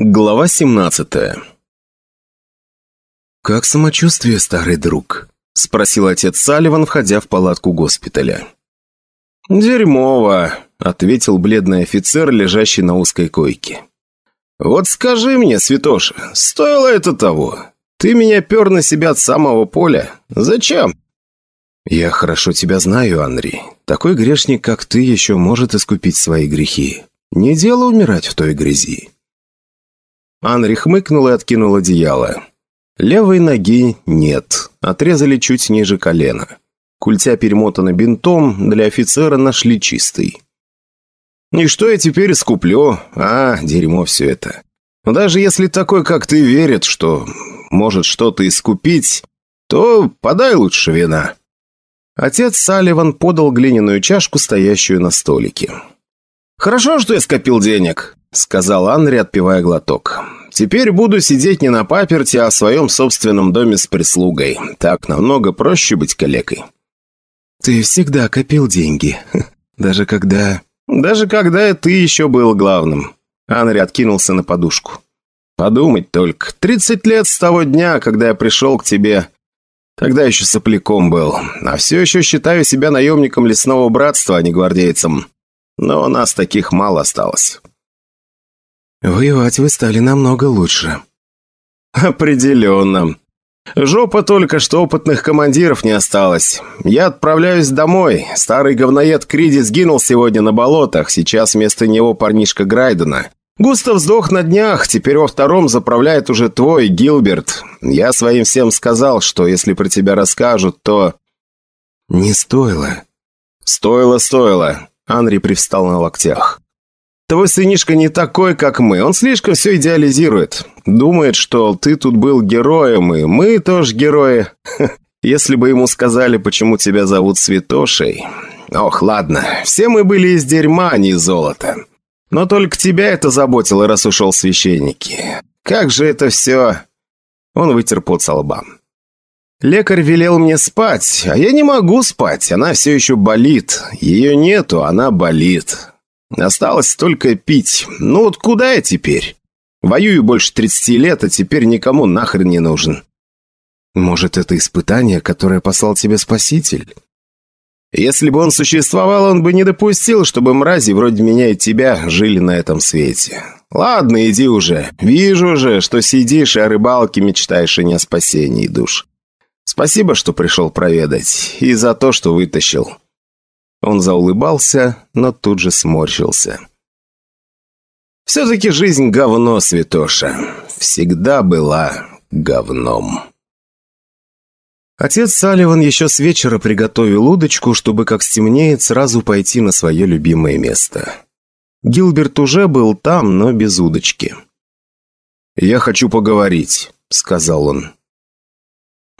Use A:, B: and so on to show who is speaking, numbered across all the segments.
A: Глава 17 «Как самочувствие, старый друг?» – спросил отец Салливан, входя в палатку госпиталя.
B: «Дерьмово», – ответил бледный офицер, лежащий на узкой койке. «Вот скажи мне, святоша, стоило это того? Ты меня пер на себя от самого поля. Зачем?»
A: «Я хорошо тебя знаю, Анри. Такой грешник, как ты, еще может искупить свои грехи. Не дело умирать в той грязи».
B: Анри хмыкнул и откинул одеяло. Левой ноги нет, отрезали чуть ниже колена. Культя перемотана бинтом, для офицера нашли чистый. «И что я теперь искуплю? А, дерьмо все это. Но даже если такой, как ты, верит, что может что-то искупить, то подай лучше вина». Отец Салливан подал глиняную чашку, стоящую на столике. «Хорошо, что я скопил денег. — сказал Анри, отпивая глоток. «Теперь буду сидеть не на паперти, а в своем собственном доме с прислугой. Так намного проще быть калекой».
A: «Ты всегда копил деньги. Даже когда...»
B: «Даже когда ты еще был главным». Анри откинулся на подушку. «Подумать только. Тридцать лет с того дня, когда я пришел к тебе. Тогда еще сопляком был. А все еще считаю себя наемником лесного братства, а не гвардейцем. Но у нас таких мало осталось».
A: «Воевать вы стали намного лучше».
B: «Определенно. Жопа только, что опытных командиров не осталось. Я отправляюсь домой. Старый говноед Криди сгинул сегодня на болотах. Сейчас вместо него парнишка Грайдена. Густав сдох на днях, теперь во втором заправляет уже твой, Гилберт. Я своим всем сказал, что если про тебя расскажут, то...»
A: «Не стоило».
B: «Стоило, стоило». Анри привстал на локтях. Твой сынишка не такой, как мы. Он слишком все идеализирует. Думает, что ты тут был героем, и мы тоже герои. Если бы ему сказали, почему тебя зовут Святошей... Ох, ладно, все мы были из дерьма, а не из золота. Но только тебя это заботило, раз ушел священники. Как же это все... Он вытер пот со лба. Лекарь велел мне спать, а я не могу спать, она все еще болит. Ее нету, она болит. Осталось только пить. Ну вот куда я теперь? Воюю больше 30 лет, а теперь никому нахрен не нужен.
A: Может, это испытание, которое послал тебе Спаситель?
B: Если бы он существовал, он бы не допустил, чтобы мрази вроде меня и тебя жили на этом свете. Ладно, иди уже. Вижу же, что сидишь и о рыбалке мечтаешь, и не о спасении душ. Спасибо, что пришел проведать, и за то, что вытащил. Он заулыбался, но тут же сморщился. «Все-таки жизнь говно, святоша. Всегда была говном».
A: Отец Салливан еще с вечера приготовил удочку, чтобы, как стемнеет, сразу пойти на свое любимое место. Гилберт уже был там, но без удочки.
B: «Я хочу поговорить», — сказал он.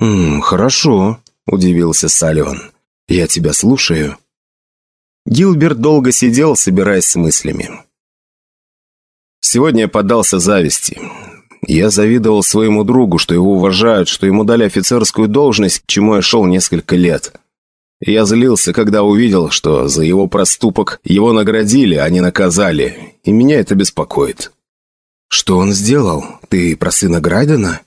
A: «М -м, «Хорошо», — удивился Салливан. «Я тебя слушаю».
B: Гилберт долго сидел, собираясь с мыслями. Сегодня я поддался зависти. Я завидовал своему другу, что его уважают, что ему дали офицерскую должность, к чему я шел несколько лет. Я злился, когда увидел, что за его проступок его наградили, а не наказали, и меня это беспокоит.
A: «Что он сделал? Ты про сына Грайдена?»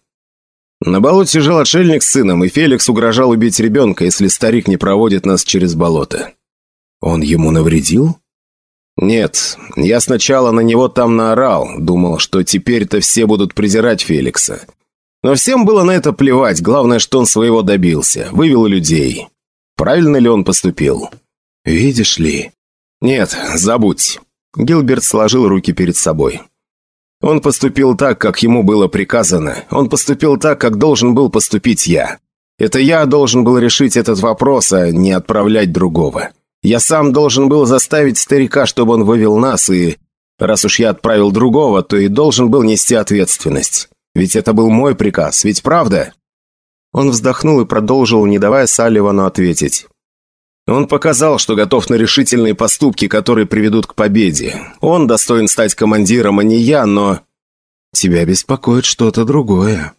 B: На болоте жил отшельник с сыном, и Феликс угрожал убить ребенка, если старик не проводит нас через болото.
A: Он ему навредил?
B: Нет, я сначала на него там наорал, думал, что теперь-то все будут презирать Феликса. Но всем было на это плевать, главное, что он своего добился, вывел людей. Правильно ли он поступил?
A: Видишь ли?
B: Нет, забудь. Гилберт сложил руки перед собой. Он поступил так, как ему было приказано. Он поступил так, как должен был поступить я. Это я должен был решить этот вопрос, а не отправлять другого. Я сам должен был заставить старика, чтобы он вывел нас, и раз уж я отправил другого, то и должен был нести ответственность. Ведь это был мой приказ, ведь правда?» Он вздохнул и продолжил, не давая Салливану ответить. Он показал, что готов на решительные поступки, которые приведут к победе. Он достоин стать командиром, а не я, но...
A: Тебя беспокоит что-то другое.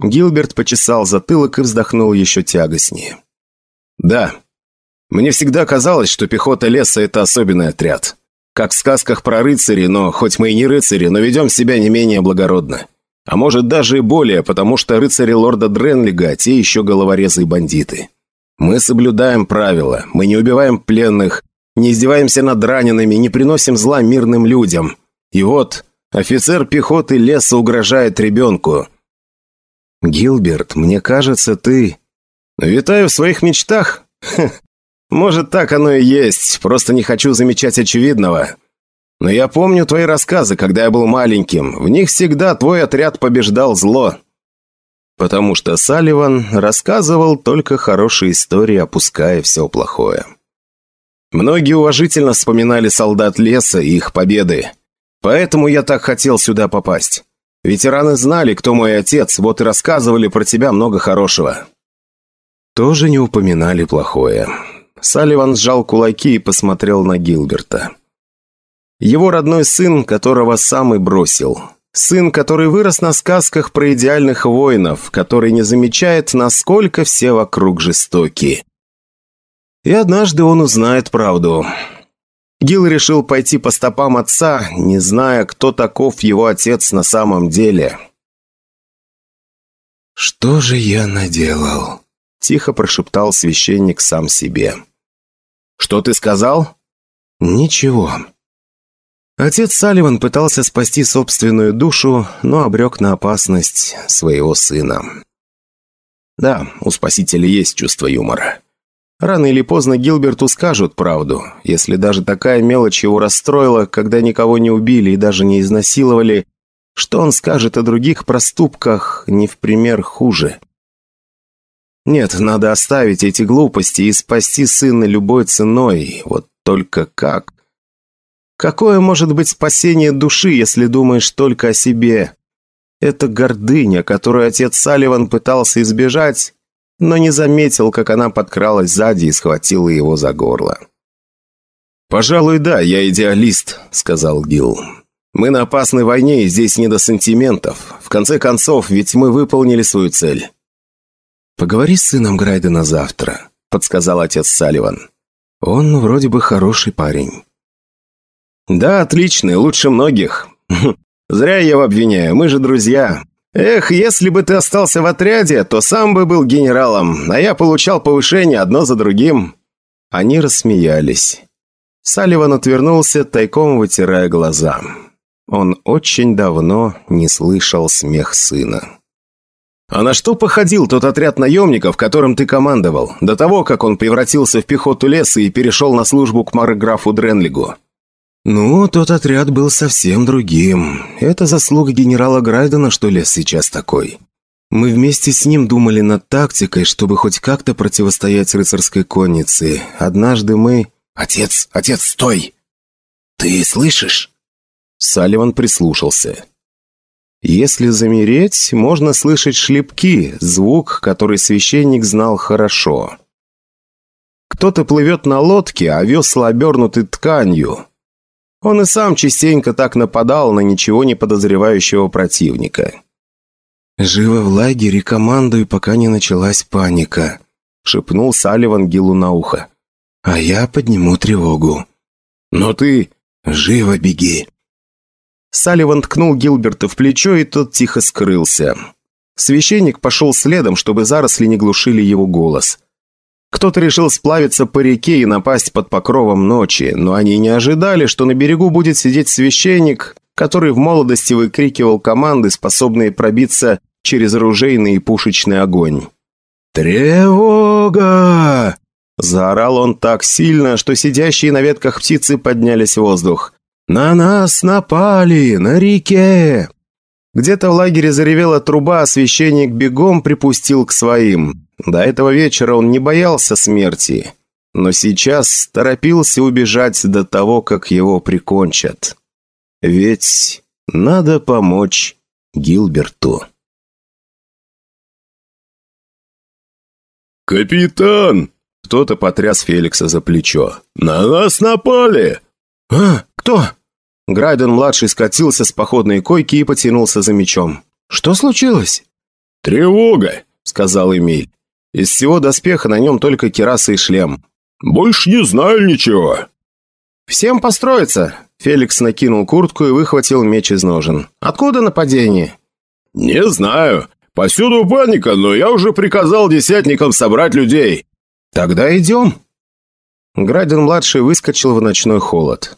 B: Гилберт почесал затылок и вздохнул еще тягостнее. «Да, мне всегда казалось, что пехота леса – это особенный отряд. Как в сказках про рыцари, но хоть мы и не рыцари, но ведем себя не менее благородно. А может даже и более, потому что рыцари лорда Дренлига – те еще головорезы и бандиты. Мы соблюдаем правила, мы не убиваем пленных, не издеваемся над ранеными, не приносим зла мирным людям. И вот офицер пехоты леса угрожает ребенку. «Гилберт, мне кажется, ты...» «Витаю в своих мечтах? Может, так оно и есть, просто не хочу замечать очевидного. Но я помню твои рассказы, когда я был маленьким. В них всегда твой отряд побеждал зло. Потому что Салливан рассказывал только хорошие истории, опуская все плохое. Многие уважительно вспоминали солдат леса и их победы. Поэтому я так хотел сюда попасть. Ветераны знали, кто мой отец, вот и рассказывали про тебя много хорошего. Тоже не упоминали плохое. Салливан сжал кулаки и посмотрел на Гилберта. Его родной сын, которого сам и бросил. Сын, который вырос на сказках про идеальных воинов, который не замечает, насколько все вокруг жестоки. И однажды он узнает правду. Гил решил пойти по стопам отца, не зная, кто таков его отец на самом деле. «Что же я наделал?» – тихо прошептал священник сам себе. «Что ты сказал?» «Ничего». Отец Салливан пытался спасти собственную душу, но обрек на опасность своего сына. Да, у спасителя есть чувство юмора. Рано или поздно Гилберту скажут правду, если даже такая мелочь его расстроила, когда никого не убили и даже не изнасиловали, что он скажет о других проступках не в пример хуже. Нет, надо оставить эти глупости и спасти сына любой ценой, вот только как? Какое может быть спасение души, если думаешь только о себе? Это гордыня, которую отец Салливан пытался избежать, но не заметил, как она подкралась сзади и схватила его за горло. «Пожалуй, да, я идеалист», — сказал Гил. «Мы на опасной войне, и здесь не до сантиментов. В конце концов, ведь мы выполнили свою цель». «Поговори с сыном Грайдена завтра», — подсказал отец Салливан. «Он вроде бы хороший парень». «Да, отличный, лучше многих. Зря я его обвиняю, мы же друзья. Эх, если бы ты остался в отряде, то сам бы был генералом, а я получал повышение одно за другим». Они рассмеялись. Салливан отвернулся, тайком вытирая глаза. Он очень давно не слышал смех сына. «А на что походил тот отряд наемников, которым ты командовал, до того, как он превратился в пехоту леса и перешел на службу к марграфу Дренлигу?» «Ну, тот отряд был совсем другим. Это заслуга генерала Грайдена, что лес сейчас такой. Мы вместе с ним думали над тактикой, чтобы хоть как-то противостоять рыцарской коннице. Однажды мы...»
C: «Отец, отец, стой! Ты слышишь?»
B: Салливан прислушался. Если замереть, можно слышать шлепки, звук, который священник знал хорошо. Кто-то плывет на лодке, а весла обернуты тканью. Он и сам частенько так нападал на ничего не подозревающего противника.
A: «Живо в лагере, командую, пока не началась паника», — шепнул Салливан Гилу на ухо. «А я подниму тревогу».
B: «Но ты...»
A: «Живо беги».
B: Салливан ткнул Гилберта в плечо, и тот тихо скрылся. Священник пошел следом, чтобы заросли не глушили его голос. Кто-то решил сплавиться по реке и напасть под покровом ночи, но они не ожидали, что на берегу будет сидеть священник, который в молодости выкрикивал команды, способные пробиться через оружейный и пушечный огонь.
A: «Тревога!»
B: Заорал он так сильно, что сидящие на ветках птицы поднялись в воздух.
A: «На нас напали! На реке!»
B: Где-то в лагере заревела труба, а священник бегом припустил к своим. До этого вечера он не боялся смерти, но сейчас торопился убежать до того, как его прикончат. Ведь надо помочь Гилберту.
C: «Капитан!»
B: Кто-то потряс Феликса за плечо.
C: «На нас напали!»
A: «А, кто?»
B: Грайден-младший скатился с походной койки и потянулся за мечом.
A: «Что случилось?»
C: «Тревога!»
B: — сказал Эмиль. Из всего доспеха на нем только кераса и шлем.
C: «Больше не знаю ничего».
A: «Всем построиться!» Феликс накинул куртку и выхватил меч из ножен. «Откуда нападение?»
C: «Не знаю. Повсюду паника, но я уже приказал десятникам собрать людей».
A: «Тогда идем». Градин-младший выскочил в ночной холод.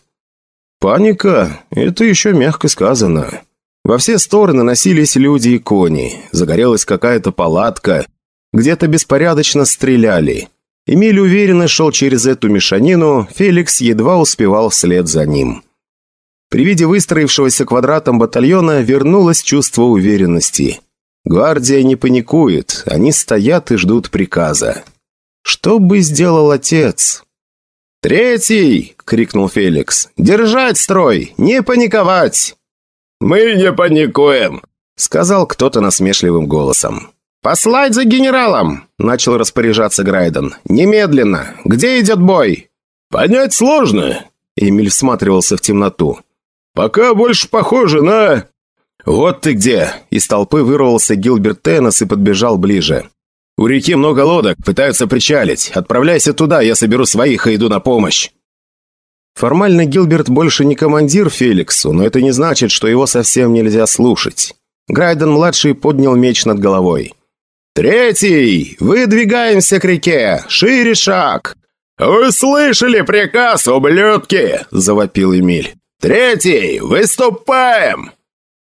A: «Паника? Это еще мягко сказано. Во все стороны носились люди и кони. Загорелась какая-то палатка. Где-то беспорядочно стреляли. Эмиль уверенно шел через эту мешанину, Феликс едва успевал вслед за ним. При виде выстроившегося квадратом батальона вернулось чувство уверенности. Гвардия не паникует, они стоят и ждут приказа. Что бы сделал отец? «Третий!» — крикнул Феликс. «Держать строй! Не паниковать!»
C: «Мы не паникуем!»
A: — сказал кто-то насмешливым голосом. «Послать за генералом!» — начал распоряжаться Грайден. «Немедленно! Где идет бой?»
C: «Понять сложно!»
A: — Эмиль всматривался в темноту.
C: «Пока больше похоже на...»
A: «Вот ты где!» Из толпы вырвался Гилберт Теннес и подбежал ближе. «У реки много лодок, пытаются причалить. Отправляйся туда, я соберу своих и иду на помощь». Формально Гилберт больше не командир Феликсу, но это не значит, что его совсем нельзя слушать. Грайден-младший поднял меч над головой. «Третий! Выдвигаемся к реке! Шире шаг!»
C: «Вы слышали приказ, ублюдки?»
A: – завопил Эмиль.
C: «Третий! Выступаем!»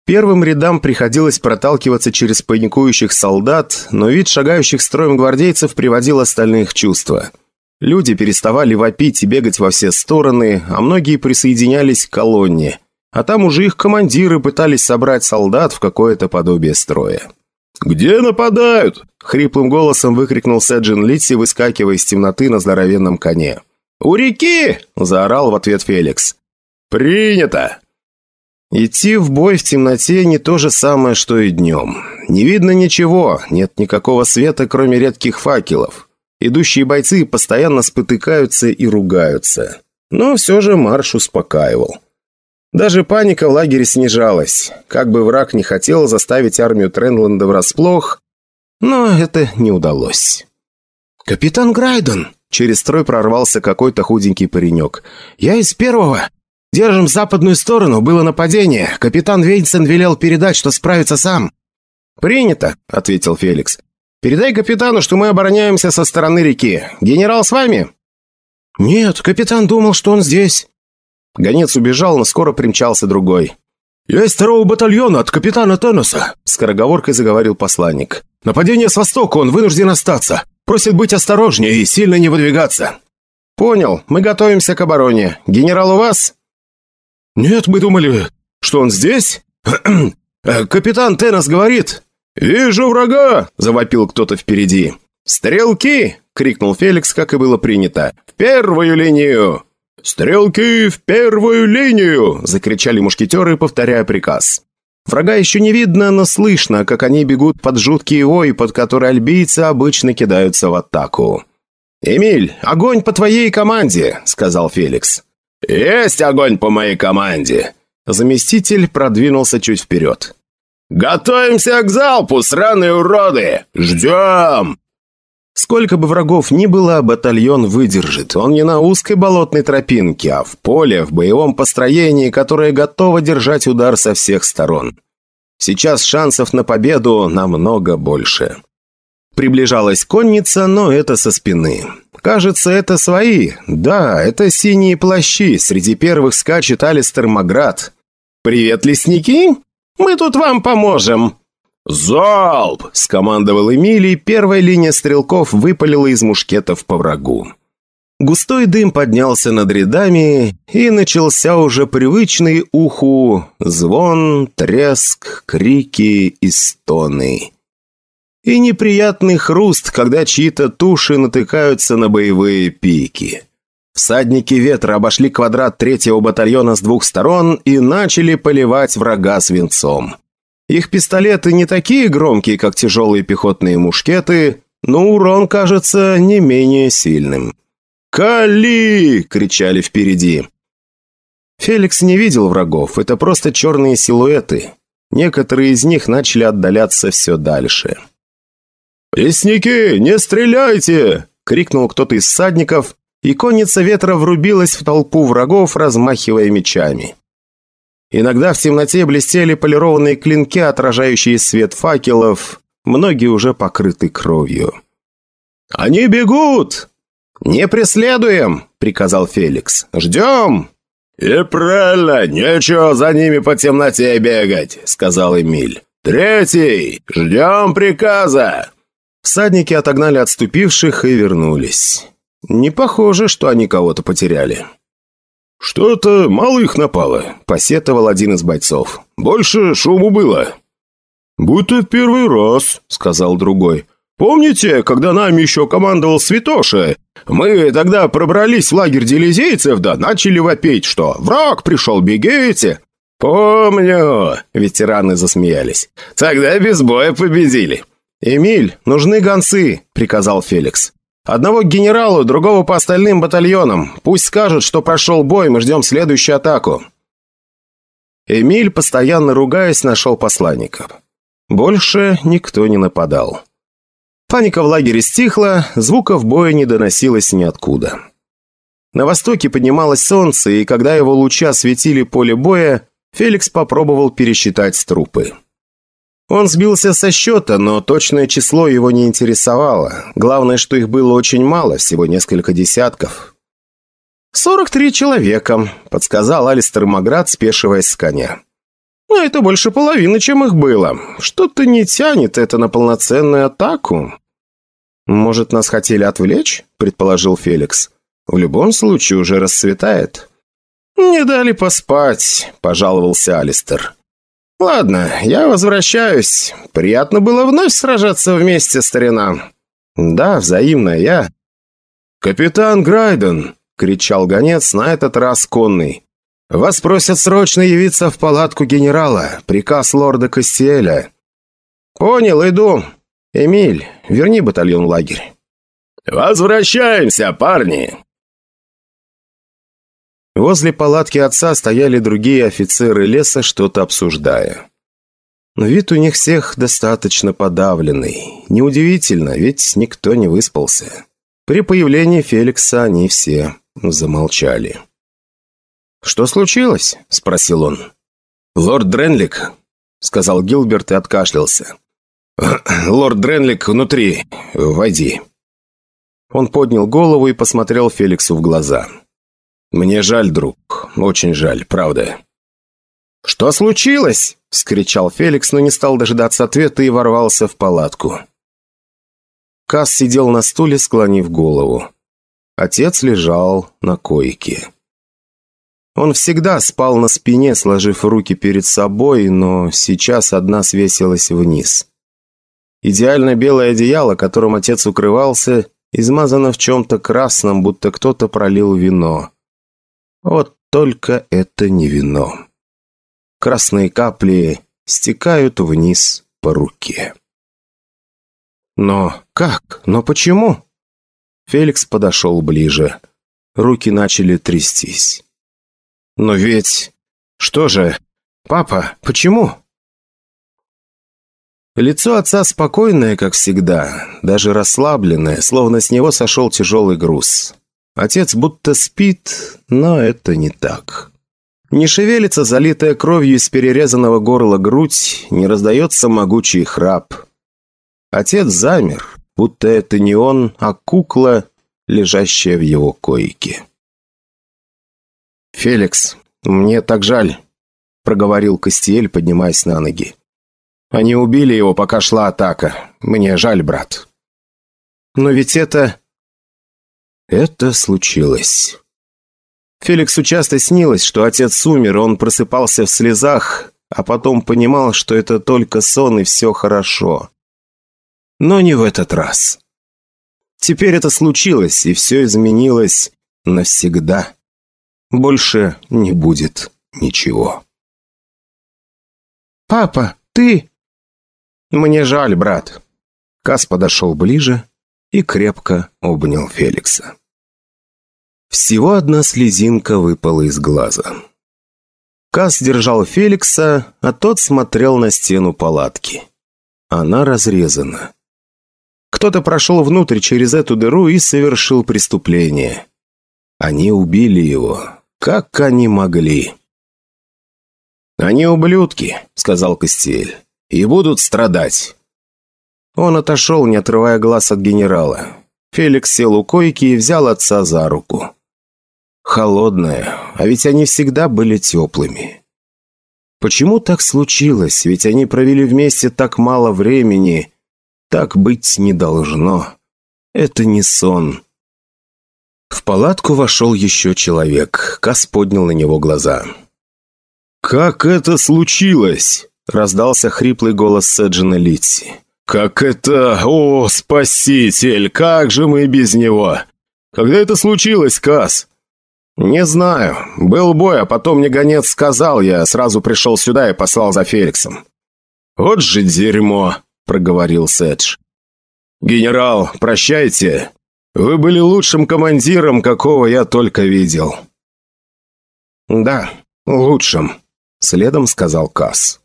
A: Первым рядам приходилось проталкиваться через паникующих солдат, но вид шагающих строем гвардейцев приводил остальных в чувство. Люди переставали вопить и бегать во все стороны, а многие присоединялись к колонне. А там уже их командиры пытались собрать солдат в какое-то подобие строя.
C: «Где нападают?»
A: — хриплым голосом выкрикнул Сэджин Литси, выскакивая из темноты на здоровенном коне. «У реки!» — заорал в ответ Феликс.
C: «Принято!»
A: Идти в бой в темноте не то же самое, что и днем. Не видно ничего, нет никакого света, кроме редких факелов. Идущие бойцы постоянно спотыкаются и ругаются. Но все же марш успокаивал. Даже паника в лагере снижалась. Как бы враг не хотел заставить армию Тренланда врасплох, но это не удалось. «Капитан Грайден!» Через строй прорвался какой-то худенький паренек. «Я из первого. Держим западную сторону. Было нападение. Капитан Вейнсен велел передать, что справится сам». «Принято», — ответил Феликс. «Передай капитану, что мы обороняемся со стороны реки. Генерал с вами?» «Нет, капитан думал, что он здесь». Гонец убежал, но скоро примчался другой.
C: «Я из второго батальона от капитана Теннеса», —
A: скороговоркой заговорил посланник.
C: «Нападение с востока, он вынужден остаться. Просит быть осторожнее и сильно не выдвигаться».
A: «Понял, мы готовимся к обороне. Генерал у вас?»
C: «Нет, мы думали, что он здесь. Э, капитан Теннес говорит...» «Вижу врага!» – завопил кто-то впереди.
A: «Стрелки!» – крикнул Феликс, как и было принято. «В первую линию!»
C: «Стрелки в первую линию!» – закричали мушкетеры, повторяя приказ.
A: Врага еще не видно, но слышно, как они бегут под жуткий вой, под который альбийцы обычно кидаются в атаку. «Эмиль, огонь по твоей команде!» – сказал Феликс.
C: «Есть огонь по моей команде!»
A: Заместитель продвинулся чуть вперед.
C: «Готовимся к залпу, сраные уроды! Ждем!»
A: Сколько бы врагов ни было, батальон выдержит. Он не на узкой болотной тропинке, а в поле, в боевом построении, которое готово держать удар со всех сторон. Сейчас шансов на победу намного больше. Приближалась конница, но это со спины. Кажется, это свои. Да, это синие плащи. Среди первых скачет Алистер Маград. «Привет, лесники! Мы тут вам поможем!»
C: «Залп!»
A: – скомандовал Эмилий, первая линия стрелков выпалила из мушкетов по врагу. Густой дым поднялся над рядами, и начался уже привычный уху звон, треск, крики и стоны. И неприятный хруст, когда чьи-то туши натыкаются на боевые пики. Всадники ветра обошли квадрат третьего батальона с двух сторон и начали поливать врага свинцом. Их пистолеты не такие громкие, как тяжелые пехотные мушкеты, но урон кажется не менее сильным. «Кали!» — кричали впереди. Феликс не видел врагов, это просто черные силуэты. Некоторые из них начали отдаляться все дальше.
C: «Лесники, не стреляйте!» — крикнул кто-то из всадников,
A: и конница ветра врубилась в толпу врагов, размахивая мечами. Иногда в темноте блестели полированные клинки, отражающие свет факелов, многие уже покрыты кровью. «Они бегут!» «Не преследуем!» — приказал Феликс. «Ждем!»
B: «И правильно, нечего за ними по темноте бегать», — сказал Эмиль. «Третий! Ждем приказа!»
A: Всадники отогнали отступивших и вернулись. Не похоже, что они кого-то потеряли.
C: «Что-то мало их напало», — посетовал один из бойцов. «Больше шуму было». «Будто в первый раз», — сказал другой. «Помните, когда нами еще командовал Святоша? Мы тогда пробрались в лагерь делизейцев, да начали вопить, что «Враг пришел, бегите!»
A: «Помню!» — ветераны засмеялись. «Тогда без боя победили!» «Эмиль, нужны гонцы!» — приказал Феликс. «Одного к генералу, другого по остальным батальонам. Пусть скажут, что прошел бой, мы ждем следующую атаку». Эмиль, постоянно ругаясь, нашел посланников. Больше никто не нападал. Паника в лагере стихла, звуков боя не доносилось ниоткуда. На востоке поднималось солнце, и когда его лучи осветили поле боя, Феликс попробовал пересчитать трупы. Он сбился со счета, но точное число его не интересовало. Главное, что их было очень мало, всего несколько десятков. «Сорок три человека», — подсказал Алистер Маград, спешиваясь с коня. «Но это больше половины, чем их было. Что-то не тянет это на полноценную атаку». «Может, нас хотели отвлечь?» — предположил Феликс. «В любом случае уже расцветает». «Не дали поспать», — пожаловался Алистер. «Ладно, я возвращаюсь. Приятно было вновь сражаться вместе, старина». «Да, взаимно, я...» «Капитан Грайден!» — кричал гонец, на этот раз конный. «Вас просят срочно явиться в палатку генерала. Приказ лорда Кастиэля». «Понял, иду. Эмиль, верни батальон в лагерь».
B: «Возвращаемся, парни!»
A: Возле палатки отца стояли другие офицеры леса, что-то обсуждая. Но вид у них всех достаточно подавленный. Неудивительно, ведь никто не выспался. При появлении Феликса они все замолчали. «Что случилось?» – спросил он. «Лорд Дренлик», – сказал Гилберт и откашлялся. «Лорд Дренлик внутри. Войди». Он поднял голову и посмотрел Феликсу в глаза. «Мне жаль, друг. Очень жаль, правда». «Что случилось?» – вскричал Феликс, но не стал дожидаться ответа и ворвался в палатку. Кас сидел на стуле, склонив голову. Отец лежал на койке. Он всегда спал на спине, сложив руки перед собой, но сейчас одна свесилась вниз. Идеально белое одеяло, которым отец укрывался, измазано в чем-то красном, будто кто-то пролил вино. Вот только это не вино. Красные капли стекают вниз по руке. Но как? Но почему? Феликс подошел ближе. Руки начали трястись. Но ведь... Что же? Папа, почему? Лицо отца спокойное, как всегда, даже расслабленное, словно с него сошел тяжелый груз. Отец будто спит, но это не так. Не шевелится залитая кровью из перерезанного горла грудь, не раздается могучий храп. Отец замер, будто это не он, а кукла, лежащая в его койке. «Феликс, мне так жаль», — проговорил Костиэль, поднимаясь на ноги. «Они убили его, пока шла атака. Мне жаль, брат». «Но ведь это...» Это случилось. Феликсу часто снилось, что отец умер, он просыпался в слезах, а потом понимал, что это только сон и все хорошо. Но не в этот раз. Теперь это случилось, и все изменилось навсегда. Больше не будет ничего. «Папа, ты...» «Мне жаль, брат». Кас подошел ближе, и крепко обнял Феликса. Всего одна слезинка выпала из глаза. Кас держал Феликса, а тот смотрел на стену палатки. Она разрезана. Кто-то прошел внутрь через эту дыру и совершил преступление. Они убили его. Как они могли? «Они ублюдки», — сказал Костель, — «и будут страдать». Он отошел, не отрывая глаз от генерала. Феликс сел у койки и взял отца за руку. Холодная, а ведь они всегда были теплыми. Почему так случилось? Ведь они провели вместе так мало времени. Так быть не должно. Это не сон. В палатку вошел еще человек. Кас поднял на него глаза.
C: «Как это случилось?» – раздался хриплый голос Сэджина Литси. «Как это... О, спаситель! Как же мы без него! Когда это случилось, Кас?
A: «Не знаю. Был бой, а потом мне гонец сказал, я сразу пришел сюда и послал за Феликсом».
C: «Вот же дерьмо!» – проговорил Сэдж. «Генерал, прощайте. Вы были лучшим командиром, какого я только видел».
A: «Да, лучшим», – следом сказал Касс.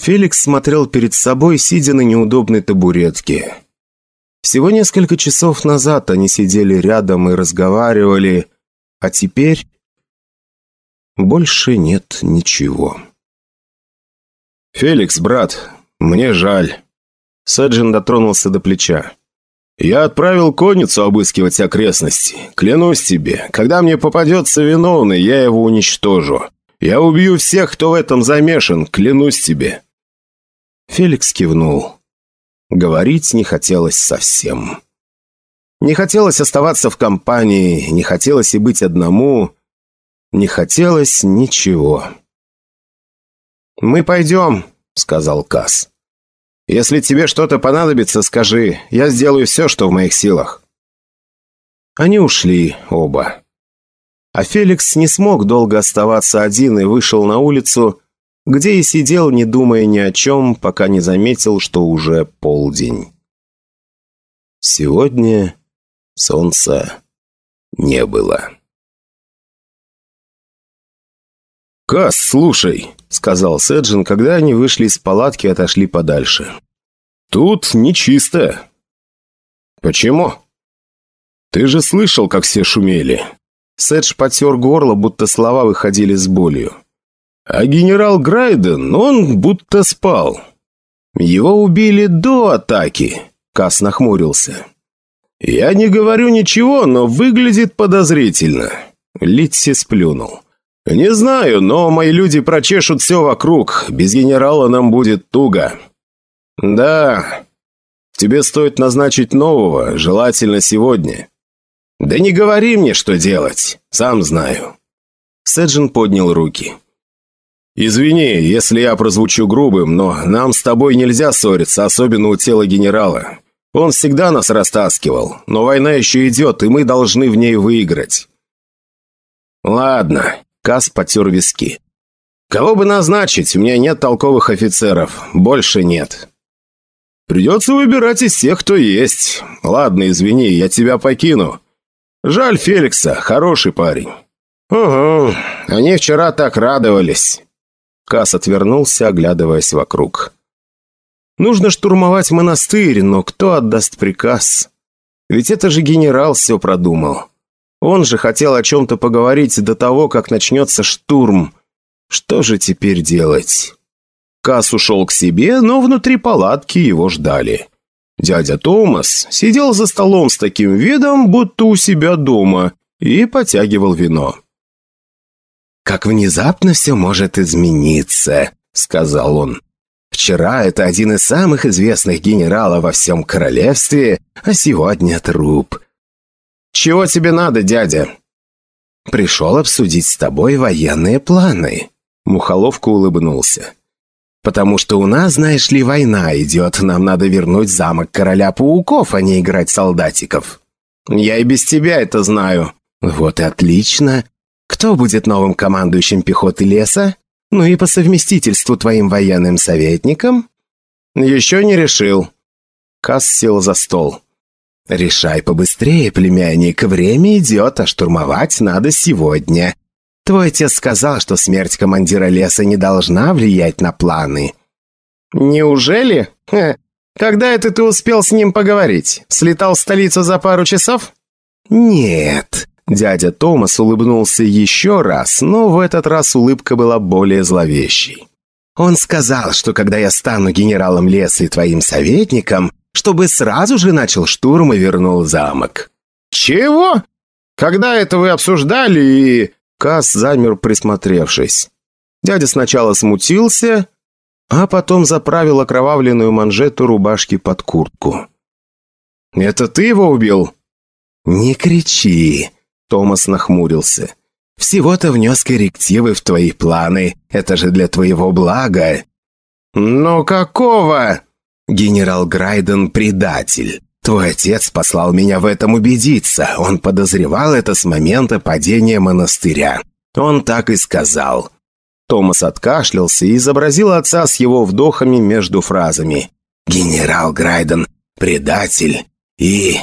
A: Феликс смотрел перед собой, сидя на неудобной табуретке. Всего несколько часов назад они сидели рядом и разговаривали, а теперь больше нет ничего.
C: «Феликс, брат, мне жаль». Саджин дотронулся до плеча. «Я отправил конницу обыскивать окрестности. Клянусь тебе, когда мне попадется виновный, я его уничтожу. Я убью всех, кто в этом замешан, клянусь тебе».
A: Феликс кивнул. Говорить не хотелось совсем. Не хотелось оставаться в компании, не хотелось и быть одному, не хотелось ничего. «Мы пойдем», — сказал Касс. «Если тебе что-то понадобится, скажи, я сделаю все, что в моих силах». Они ушли оба. А Феликс не смог долго оставаться один и вышел на улицу, где и сидел, не думая ни о чем, пока не заметил, что уже полдень. Сегодня солнца не было.
C: «Кас, слушай», — сказал Сэджин, когда они вышли из палатки и отошли подальше. «Тут нечисто».
A: «Почему?»
C: «Ты же слышал, как все шумели».
A: Сэдж потер горло, будто слова выходили с болью.
C: А генерал Грайден, он будто спал.
A: Его убили до атаки, Кас нахмурился.
C: Я не говорю ничего, но выглядит подозрительно.
A: Литси сплюнул.
C: «Не знаю, но мои люди прочешут все вокруг. Без генерала нам будет туго».
A: «Да. Тебе стоит назначить нового, желательно сегодня».
C: «Да не говори мне, что делать. Сам знаю».
A: Сэджин поднял руки.
C: «Извини, если я прозвучу грубым, но нам с тобой нельзя ссориться, особенно у тела генерала. Он всегда нас растаскивал, но война еще идет, и мы должны в ней выиграть».
A: «Ладно», — Кас потер виски. «Кого бы назначить? У меня нет толковых офицеров. Больше нет».
C: «Придется выбирать из тех, кто есть. Ладно, извини, я тебя покину. Жаль Феликса, хороший парень».
A: «Угу, они вчера так радовались». Кас отвернулся, оглядываясь вокруг. «Нужно штурмовать монастырь, но кто отдаст приказ? Ведь это же генерал все продумал. Он же хотел о чем-то поговорить до того, как начнется штурм. Что же теперь делать?» Кас ушел к себе, но внутри палатки его ждали. Дядя Томас сидел за столом с таким видом, будто у себя дома, и потягивал вино как внезапно все может измениться», — сказал он. «Вчера это один из самых известных генералов во всем королевстве, а сегодня труп». «Чего тебе надо, дядя?» «Пришел обсудить с тобой военные планы», — Мухоловка улыбнулся. «Потому что у нас, знаешь ли, война идет, нам надо вернуть замок короля пауков, а не играть солдатиков». «Я и без тебя это знаю». «Вот и отлично. Кто будет новым командующим пехоты леса? Ну и по совместительству твоим военным советником? Еще не решил. Касс сел за стол. «Решай побыстрее, племянник, время идет, а штурмовать надо сегодня. Твой отец сказал, что смерть командира леса не должна влиять на планы». «Неужели? Хе. Когда это ты успел с ним поговорить? Слетал в столицу за пару часов?» «Нет, Дядя Томас улыбнулся еще раз, но в этот раз улыбка была более зловещей. «Он сказал, что когда я стану генералом леса и твоим советником, чтобы сразу же начал штурм и вернул замок».
B: «Чего? Когда это вы обсуждали и...»
A: Кас замер, присмотревшись. Дядя сначала смутился, а потом заправил окровавленную манжету рубашки под куртку.
B: «Это ты его убил?»
A: «Не кричи!» Томас нахмурился. «Всего-то внес коррективы в твои планы. Это же для твоего блага».
B: «Но какого?»
A: «Генерал Грайден – предатель. Твой отец послал меня в этом убедиться. Он подозревал это с момента падения монастыря. Он так и сказал». Томас откашлялся и изобразил отца с его вдохами между фразами. «Генерал Грайден – предатель и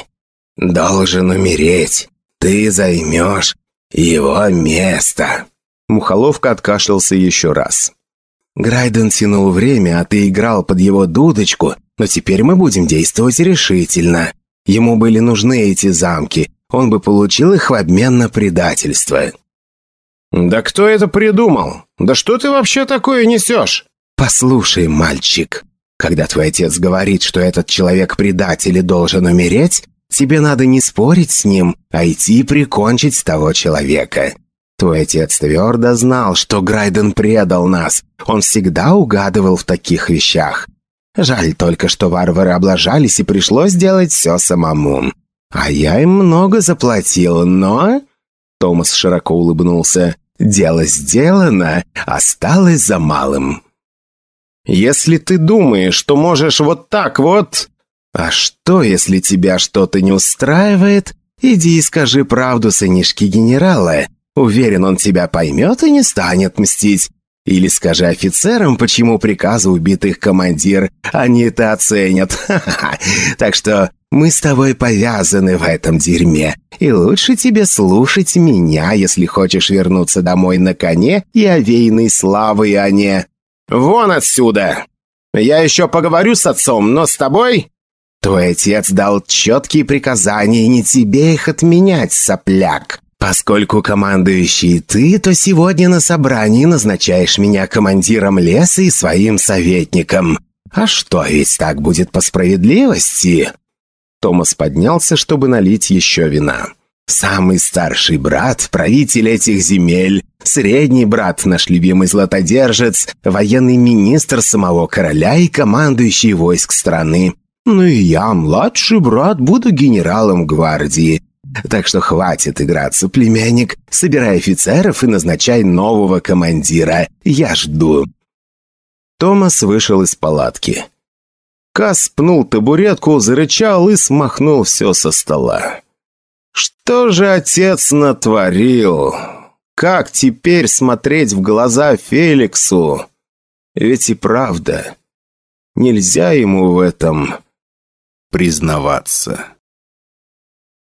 A: должен умереть. Ты займешь его место». Мухоловка откашлялся еще раз. Грайден тянул время, а ты играл под его дудочку, но теперь мы будем действовать решительно. Ему были нужны эти замки, он бы получил их в обмен на предательство».
B: «Да кто это придумал? Да что ты вообще такое несешь?»
A: «Послушай, мальчик, когда твой отец говорит, что этот человек предатель и должен умереть, тебе надо не спорить с ним, а идти прикончить того человека. Твой отец твердо знал, что Грайден предал нас. Он всегда угадывал в таких вещах. Жаль только, что варвары облажались и пришлось делать все самому. А я им много заплатил, но...» Томас широко улыбнулся. «Дело сделано, осталось за малым».
B: «Если ты думаешь, что можешь вот так вот...»
A: «А что, если тебя что-то не устраивает? Иди и скажи правду сынишке генерала. Уверен, он тебя поймет и не станет мстить. Или скажи офицерам, почему приказы убитых командир они это оценят. Так что мы с тобой повязаны в этом дерьме. И лучше тебе слушать меня, если хочешь вернуться домой на коне и овеянной славой, а не...
B: «Вон отсюда! Я еще поговорю с отцом, но с тобой...»
A: «Твой отец дал четкие приказания, не тебе их отменять, сопляк!» «Поскольку командующий ты, то сегодня на собрании назначаешь меня командиром леса и своим советником. А что, ведь так будет по справедливости?» Томас поднялся, чтобы налить еще вина. «Самый старший брат, правитель этих земель, средний брат, наш любимый златодержец, военный министр самого короля и командующий войск страны. Ну и я, младший брат, буду генералом гвардии. Так что хватит играться, племянник. Собирай офицеров и назначай нового командира. Я жду». Томас вышел из палатки. Кас пнул табуретку, зарычал и смахнул все со стола. «Что же отец натворил? Как теперь смотреть в глаза Феликсу? Ведь и правда, нельзя ему в этом признаваться».